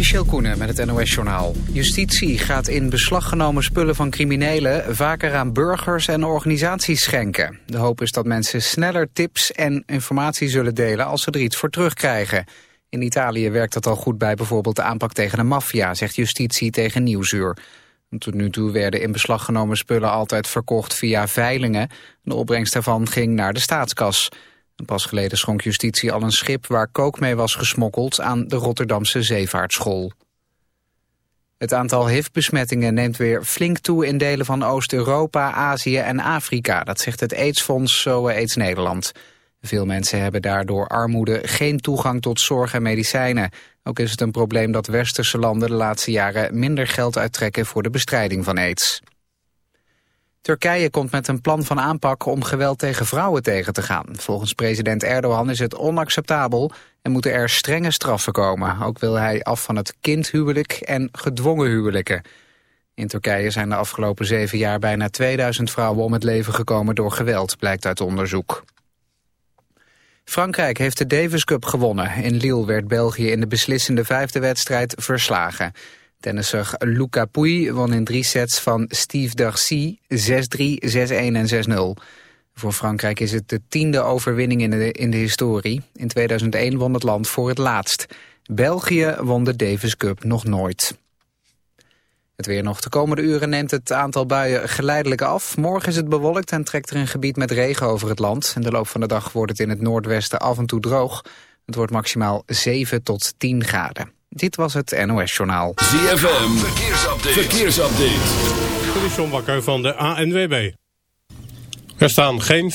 Michel Koenen met het NOS-journaal. Justitie gaat in beslag genomen spullen van criminelen... vaker aan burgers en organisaties schenken. De hoop is dat mensen sneller tips en informatie zullen delen... als ze er iets voor terugkrijgen. In Italië werkt dat al goed bij bijvoorbeeld de aanpak tegen de maffia... zegt justitie tegen Nieuwsuur. Tot nu toe werden in beslag genomen spullen altijd verkocht via veilingen. De opbrengst daarvan ging naar de staatskas... Pas geleden schonk justitie al een schip waar kook mee was gesmokkeld aan de Rotterdamse zeevaartschool. Het aantal HIV-besmettingen neemt weer flink toe in delen van Oost-Europa, Azië en Afrika. Dat zegt het AIDS-fonds SOA AIDS Nederland. Veel mensen hebben daardoor armoede geen toegang tot zorg en medicijnen. Ook is het een probleem dat westerse landen de laatste jaren minder geld uittrekken voor de bestrijding van AIDS. Turkije komt met een plan van aanpak om geweld tegen vrouwen tegen te gaan. Volgens president Erdogan is het onacceptabel en moeten er strenge straffen komen. Ook wil hij af van het kindhuwelijk en gedwongen huwelijken. In Turkije zijn de afgelopen zeven jaar bijna 2000 vrouwen om het leven gekomen door geweld, blijkt uit onderzoek. Frankrijk heeft de Davis Cup gewonnen. In Lille werd België in de beslissende vijfde wedstrijd verslagen. Tennisser Luca Pouy won in drie sets van Steve Darcy 6-3, 6-1 en 6-0. Voor Frankrijk is het de tiende overwinning in de, in de historie. In 2001 won het land voor het laatst. België won de Davis Cup nog nooit. Het weer nog. De komende uren neemt het aantal buien geleidelijk af. Morgen is het bewolkt en trekt er een gebied met regen over het land. In de loop van de dag wordt het in het noordwesten af en toe droog. Het wordt maximaal 7 tot 10 graden. Dit was het NOS Journaal. ZFM, verkeersupdate. verkeersupdate. Dit is John Bakker van de ANWB. Er staan geen...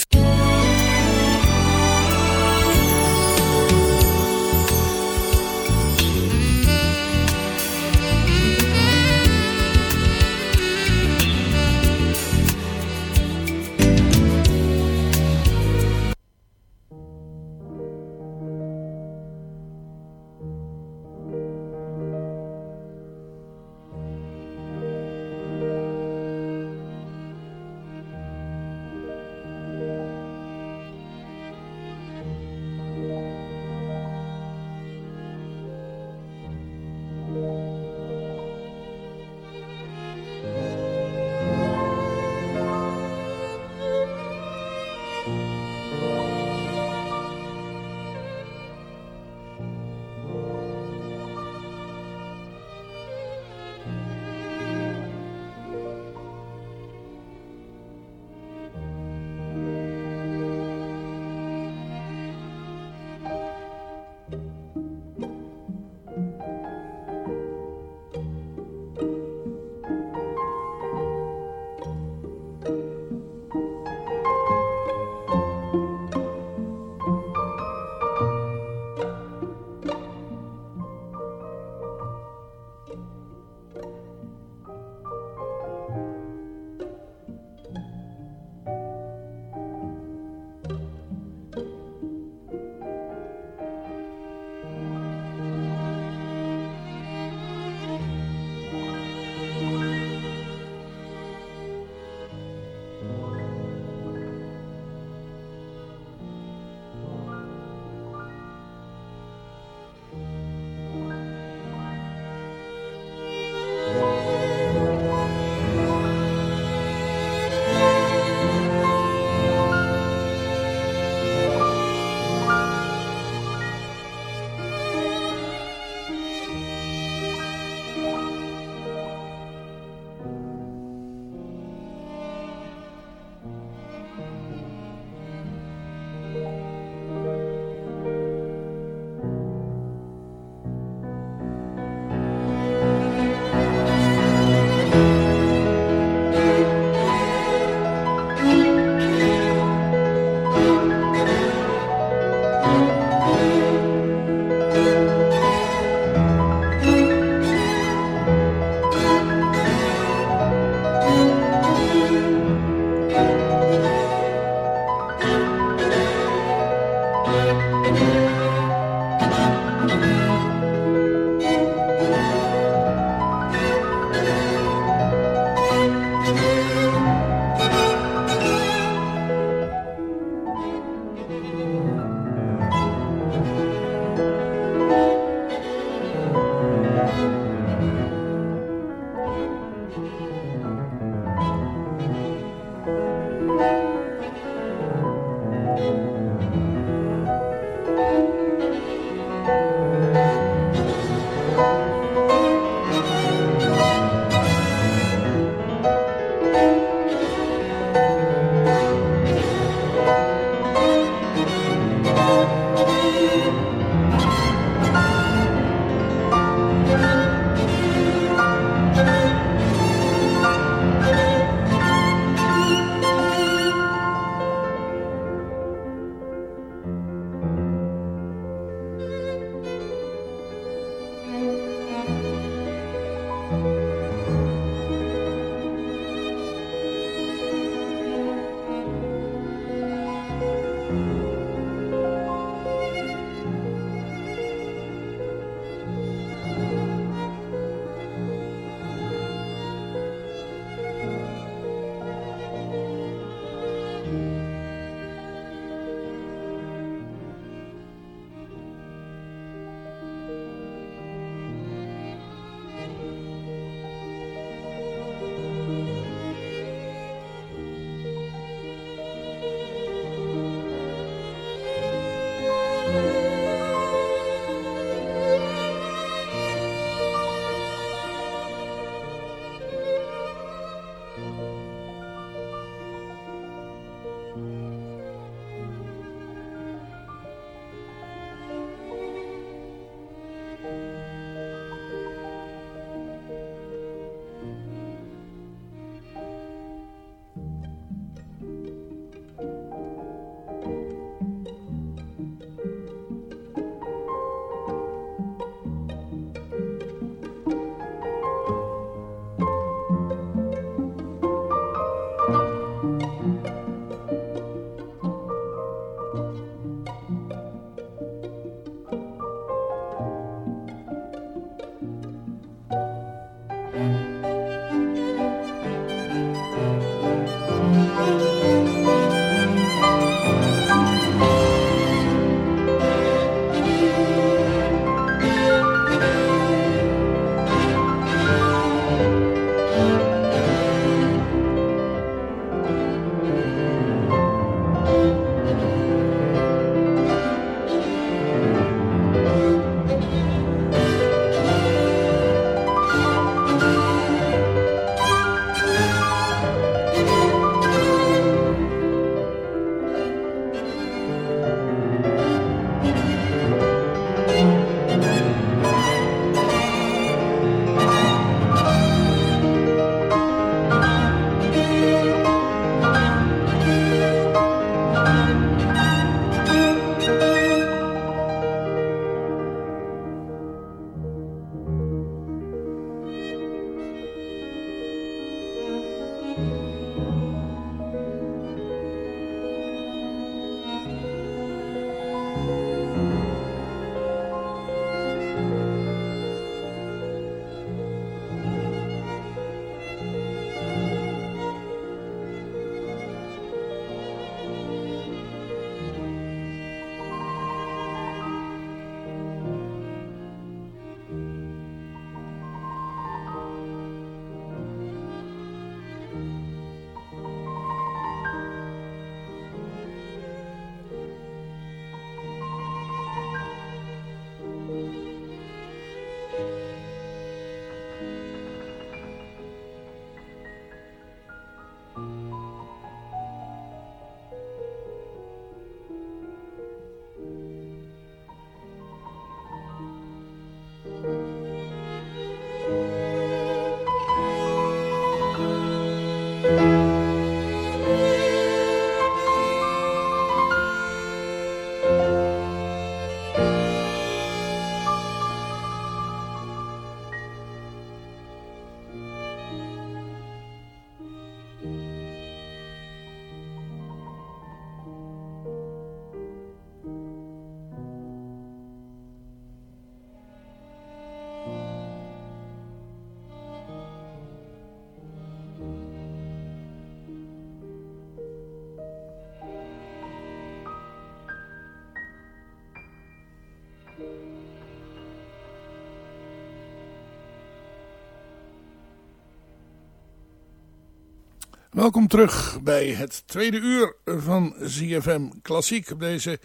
Welkom terug bij het tweede uur van ZFM Klassiek op deze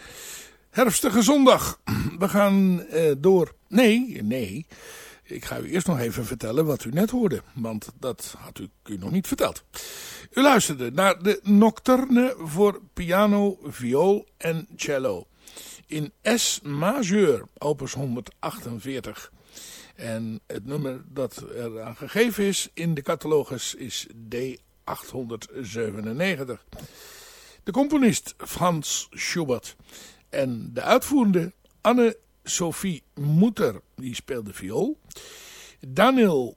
herfstige zondag. We gaan uh, door. Nee, nee. Ik ga u eerst nog even vertellen wat u net hoorde. Want dat had u, u nog niet verteld. U luisterde naar de Nocturne voor piano, viool en cello. In S majeur, opus 148. En het nummer dat eraan gegeven is in de catalogus is D 897. De componist Frans Schubert en de uitvoerende Anne-Sophie Moeter, die speelde viool. Daniel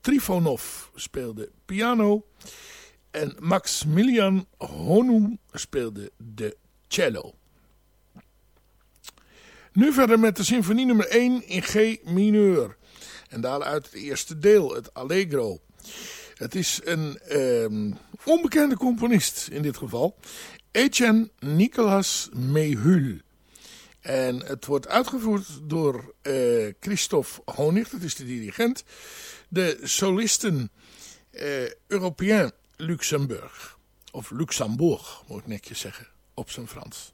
Trifonov speelde piano. En Maximilian Honung speelde de cello. Nu verder met de symfonie nummer 1 in G mineur. En daaruit het eerste deel, het Allegro. Het is een um, onbekende componist in dit geval. Etienne Nicolas Mehul. En het wordt uitgevoerd door uh, Christophe Honig, dat is de dirigent. De solisten uh, Européen Luxemburg. Of Luxembourg, moet ik netjes zeggen, op zijn Frans.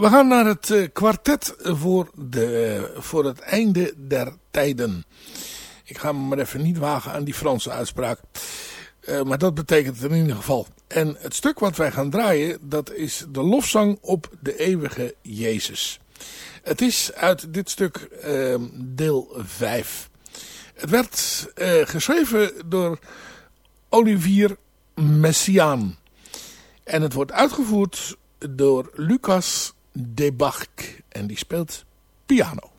We gaan naar het uh, kwartet voor, de, voor het einde der tijden. Ik ga me maar even niet wagen aan die Franse uitspraak. Uh, maar dat betekent het in ieder geval. En het stuk wat wij gaan draaien, dat is de lofzang op de eeuwige Jezus. Het is uit dit stuk uh, deel 5. Het werd geschreven door Olivier Messiaen. En het wordt uitgevoerd door Lucas Debach. En die speelt piano.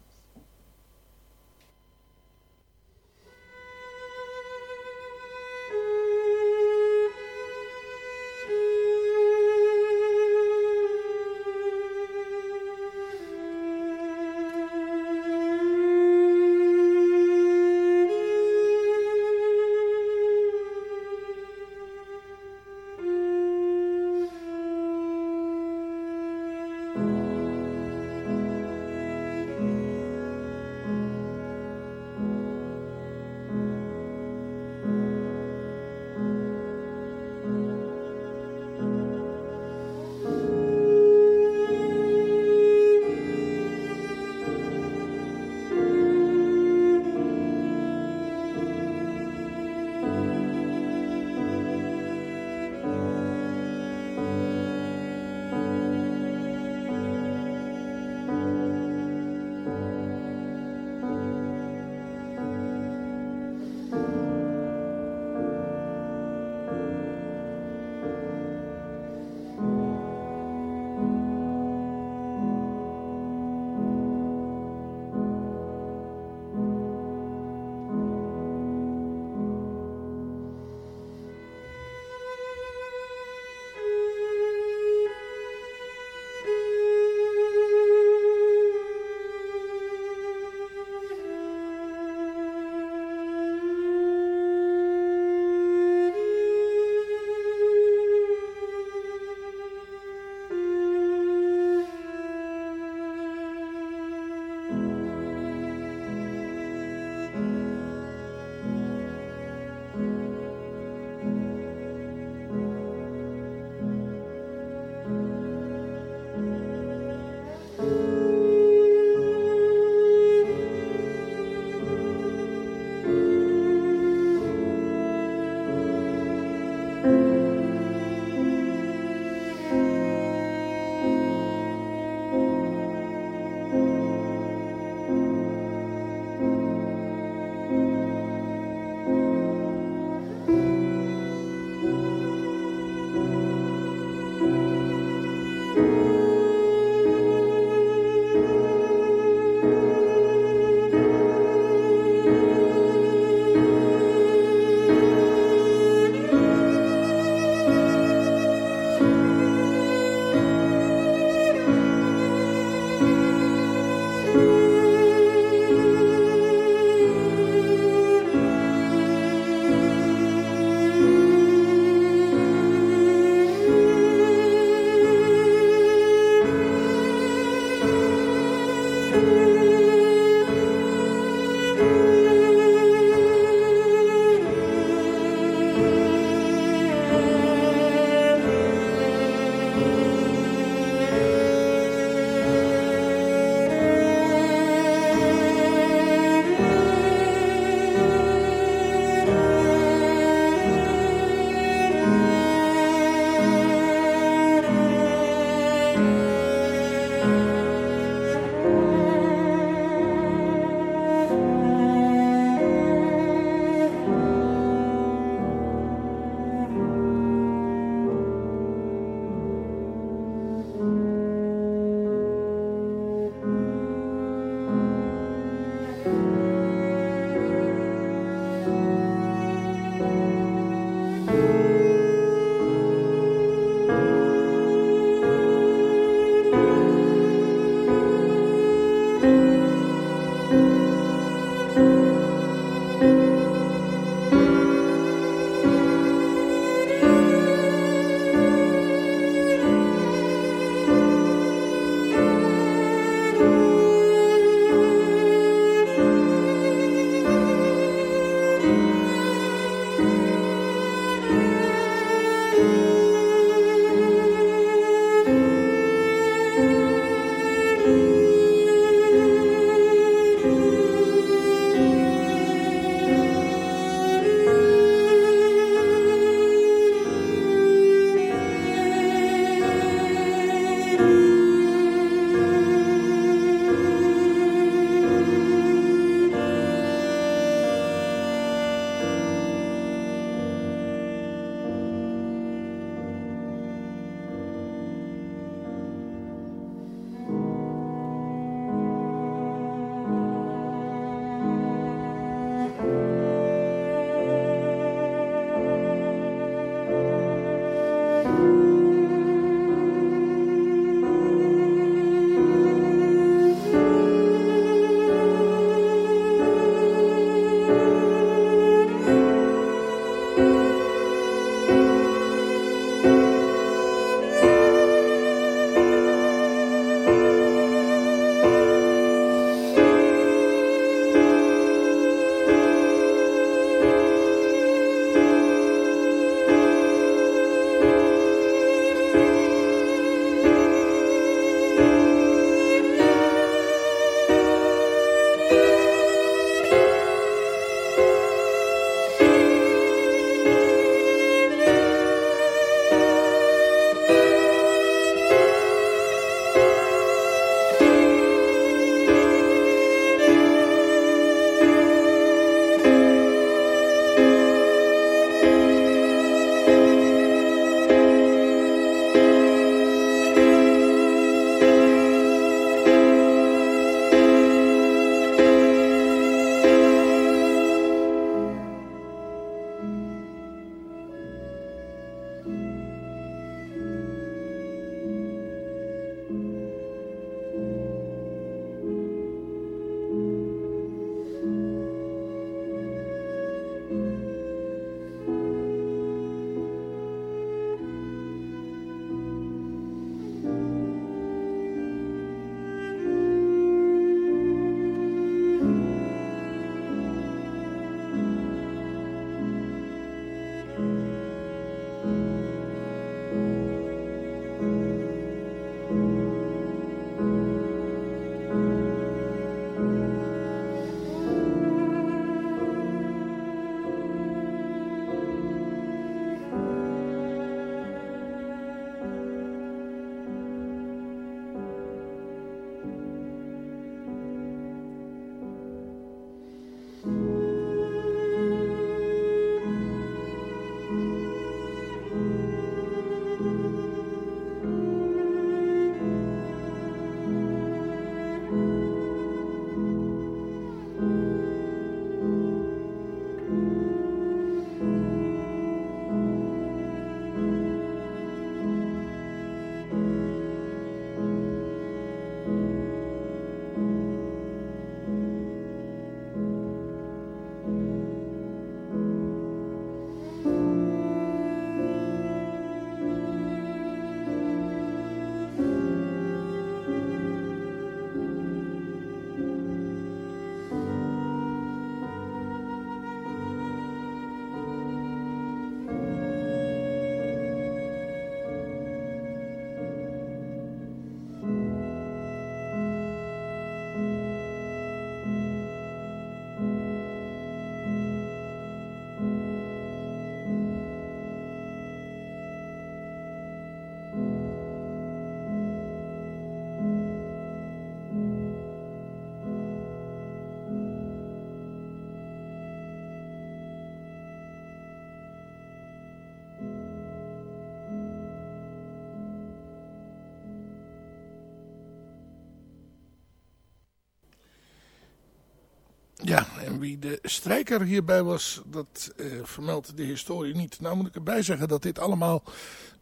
Ja, en wie de strijker hierbij was, dat uh, vermeldt de historie niet. Nou moet ik erbij zeggen dat dit allemaal,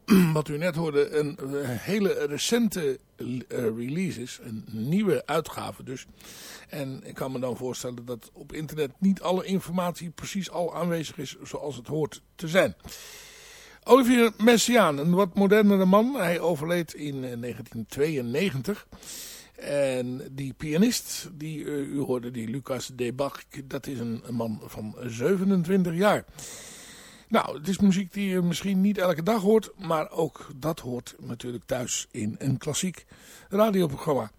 wat u net hoorde, een uh, hele recente uh, release is. Een nieuwe uitgave dus. En ik kan me dan voorstellen dat op internet niet alle informatie precies al aanwezig is zoals het hoort te zijn. Olivier Messiaen, een wat modernere man. Hij overleed in 1992. En die pianist die uh, u hoorde, die Lucas de Bach, dat is een, man van 27 jaar. Nou, het is muziek die je misschien niet elke dag hoort, maar ook dat hoort natuurlijk thuis in een klassiek radioprogramma.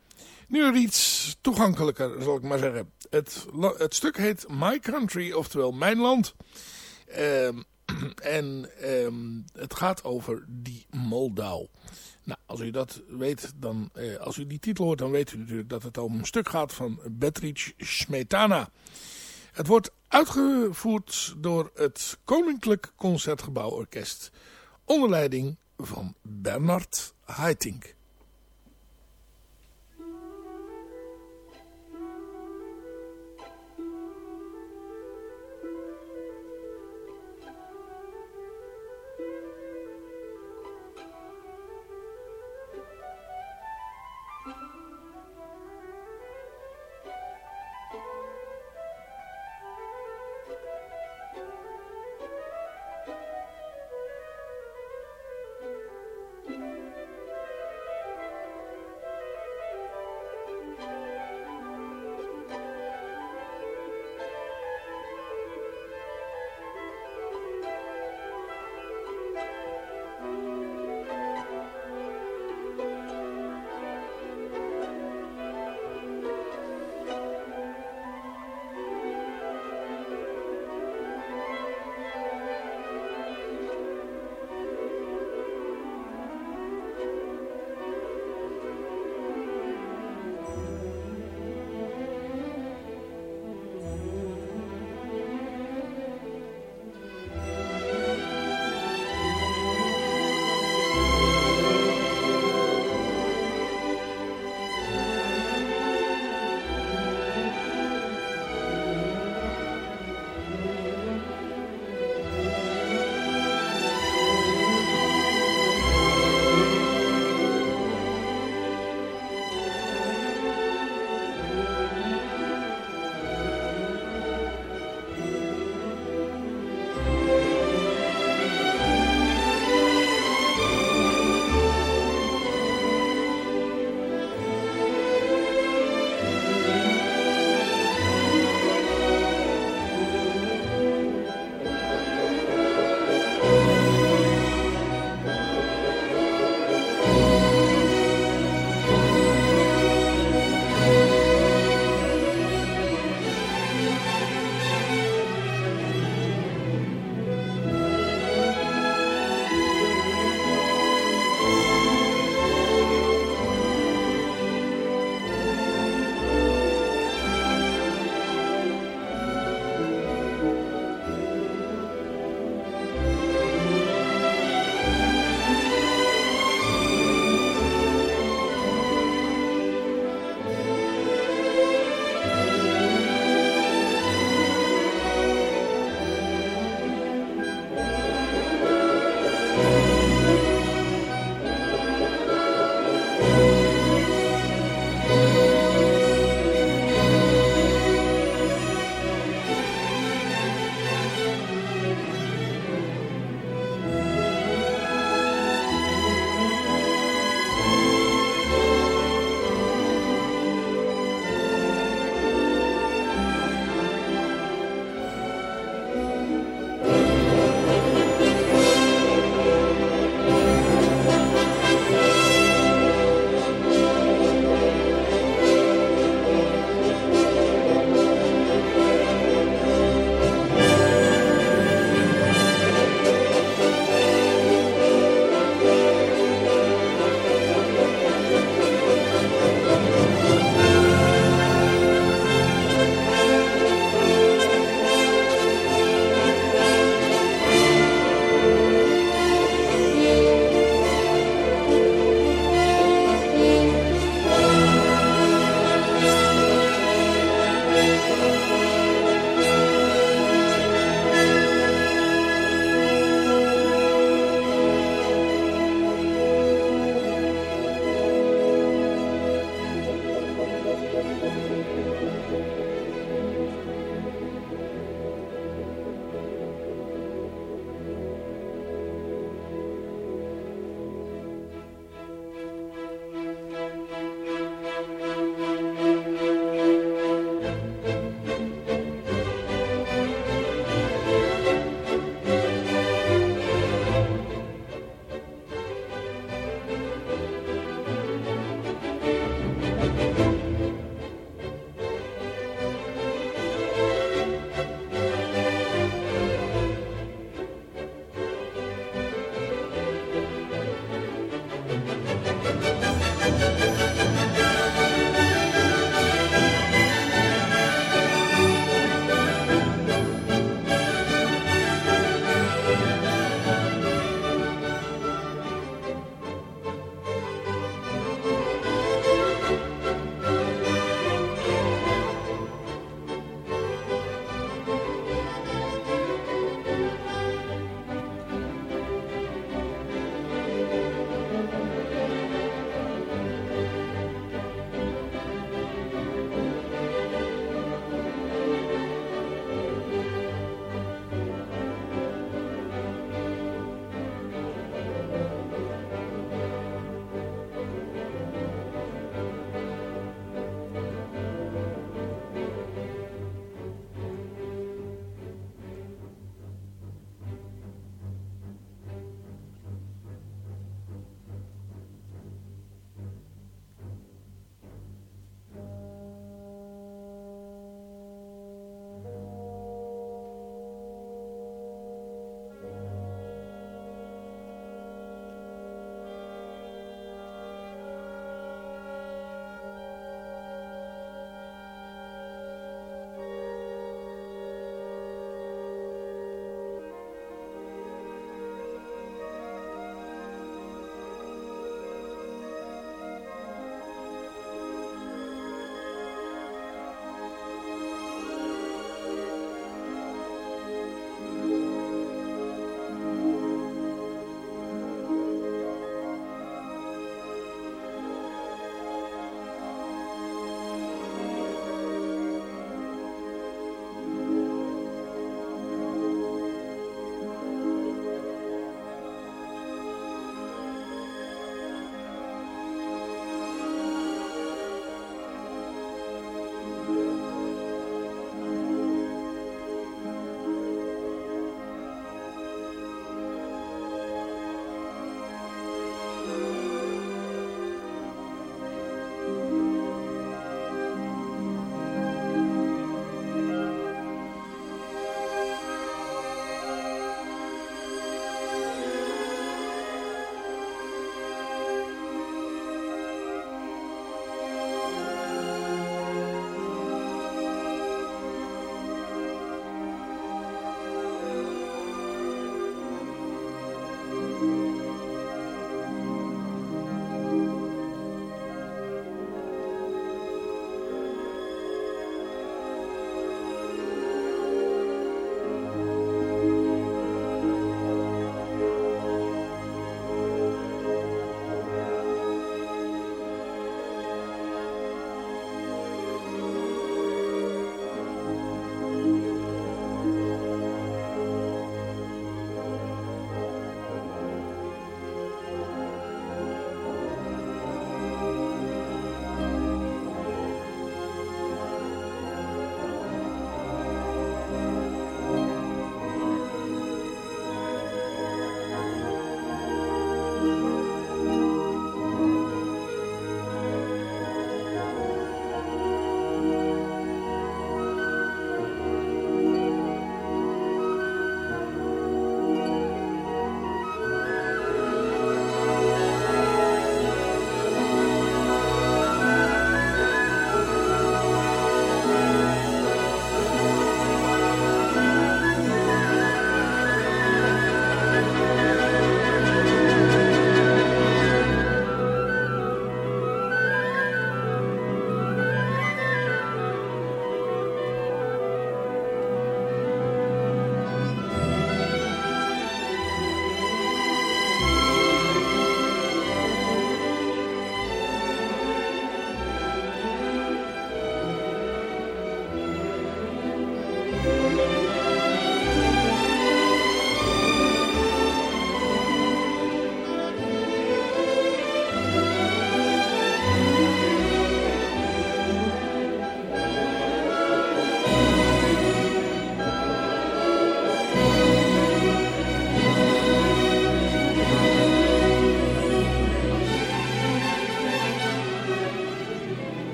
Nu iets toegankelijker, zal ik maar zeggen. Het, het stuk heet My Country, oftewel Mijn Land. Um, en um, het gaat over die Moldau. Nou, als u dat weet, dan, eh, als u die titel hoort, dan weet u natuurlijk dat het om een stuk gaat van Betrich Smetana. Het wordt uitgevoerd door het Koninklijk Concertgebouworkest onder leiding van Bernard Haitink.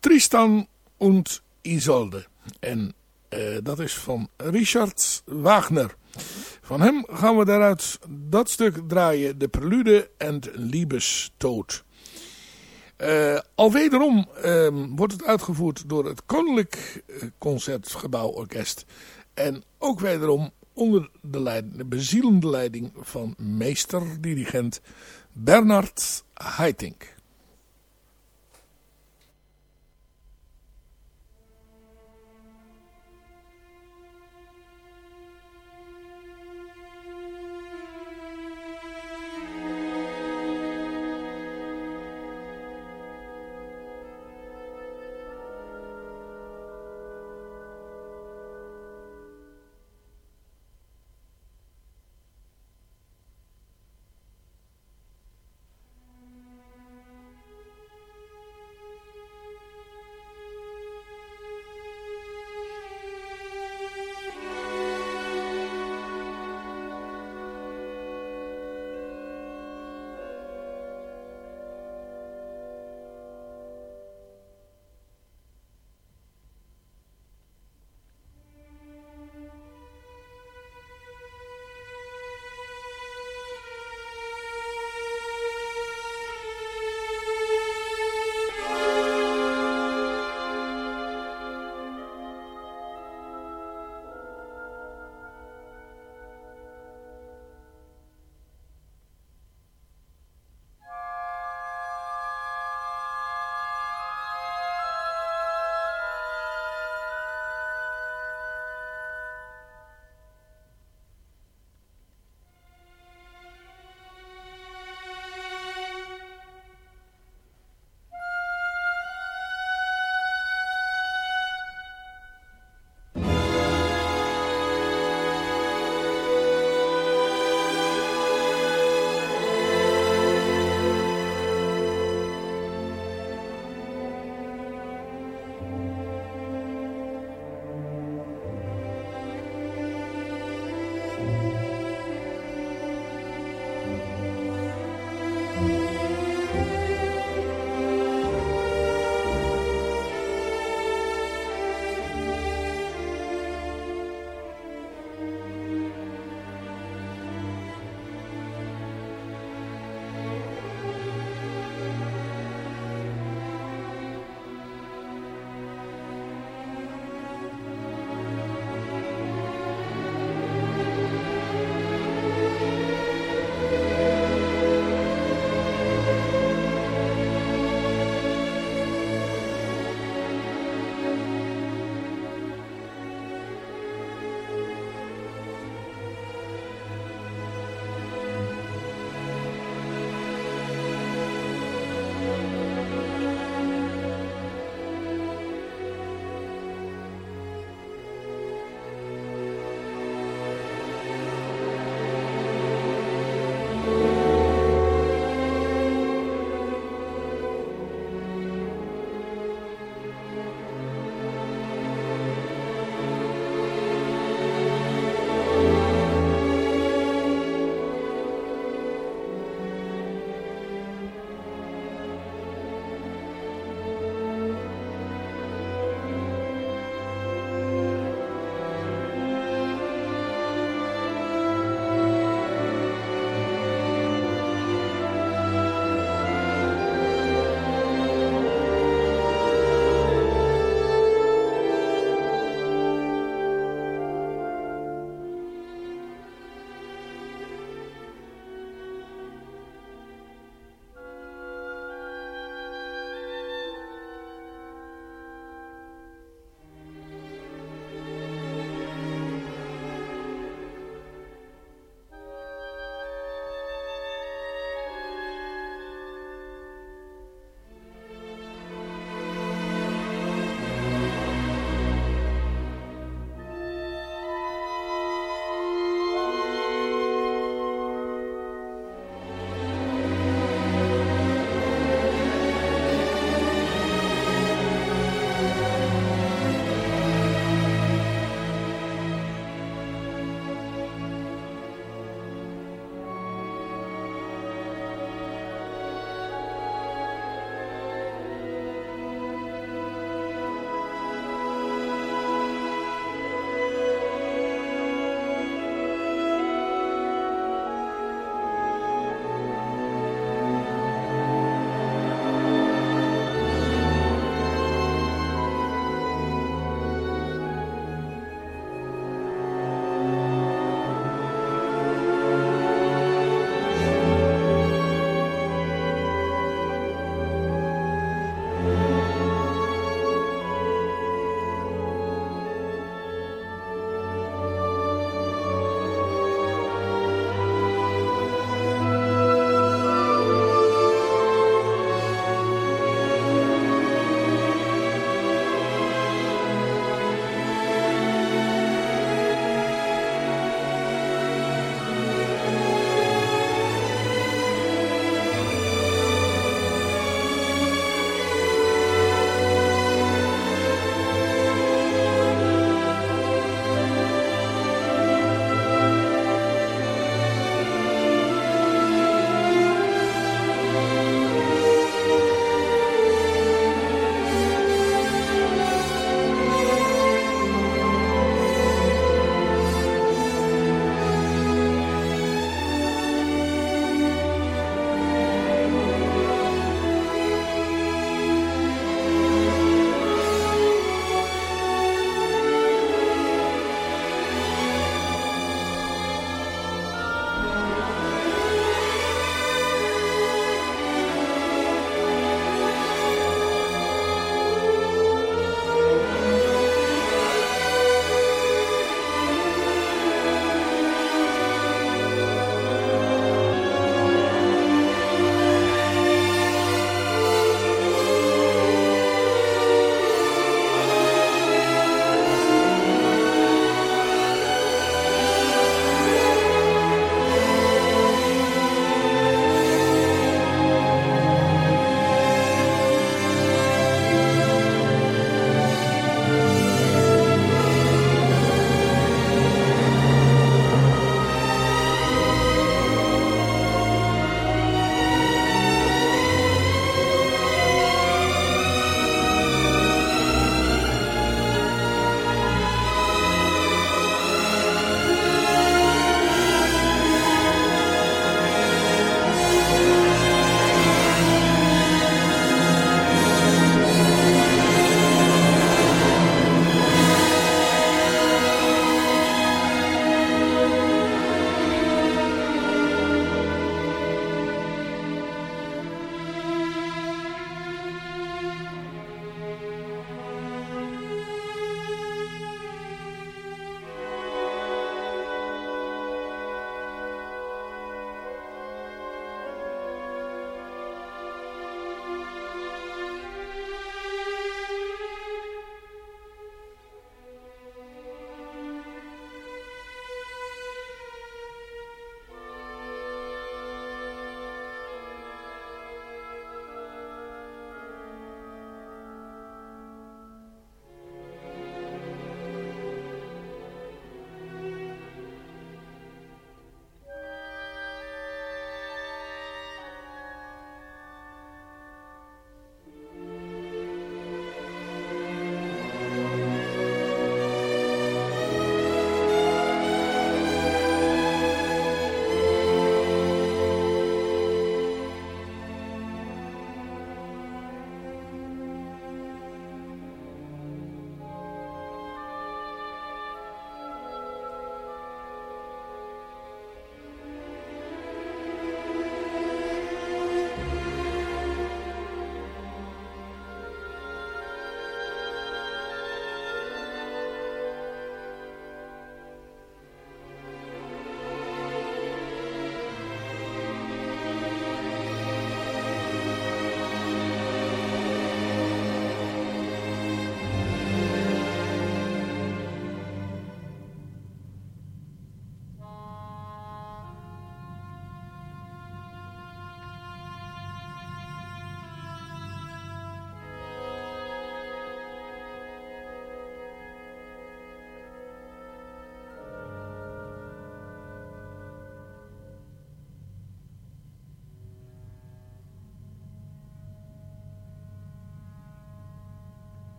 Tristan und Isolde. En uh, dat is van Richard Wagner. Van hem gaan we daaruit dat stuk draaien. De prelude en Liebestod. Uh, al wederom uh, wordt het uitgevoerd door het Koninklijk Concertgebouworkest. En ook wederom onder de, de bezielende leiding van meester-dirigent Bernard Haitink.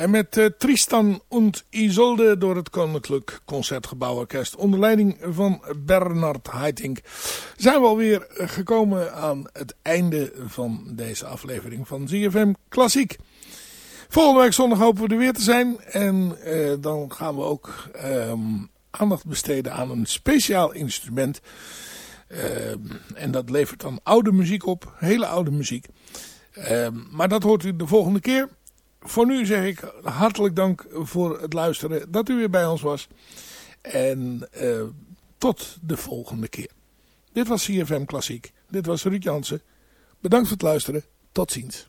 En met uh, Tristan und Isolde door het Koninklijk Concertgebouworkest onder leiding van Bernard Haitink zijn we alweer gekomen aan het einde van deze aflevering van ZFM Klassiek. Volgende week zondag hopen we er weer te zijn en uh, dan gaan we ook um, aandacht besteden aan een speciaal instrument. Uh, en dat levert dan oude muziek op, hele oude muziek. Uh, maar dat hoort u de volgende keer. Voor nu zeg ik hartelijk dank voor het luisteren dat u weer bij ons was. En uh, tot de volgende keer. Dit was CFM Klassiek. Dit was Ruud Jansen. Bedankt voor het luisteren. Tot ziens.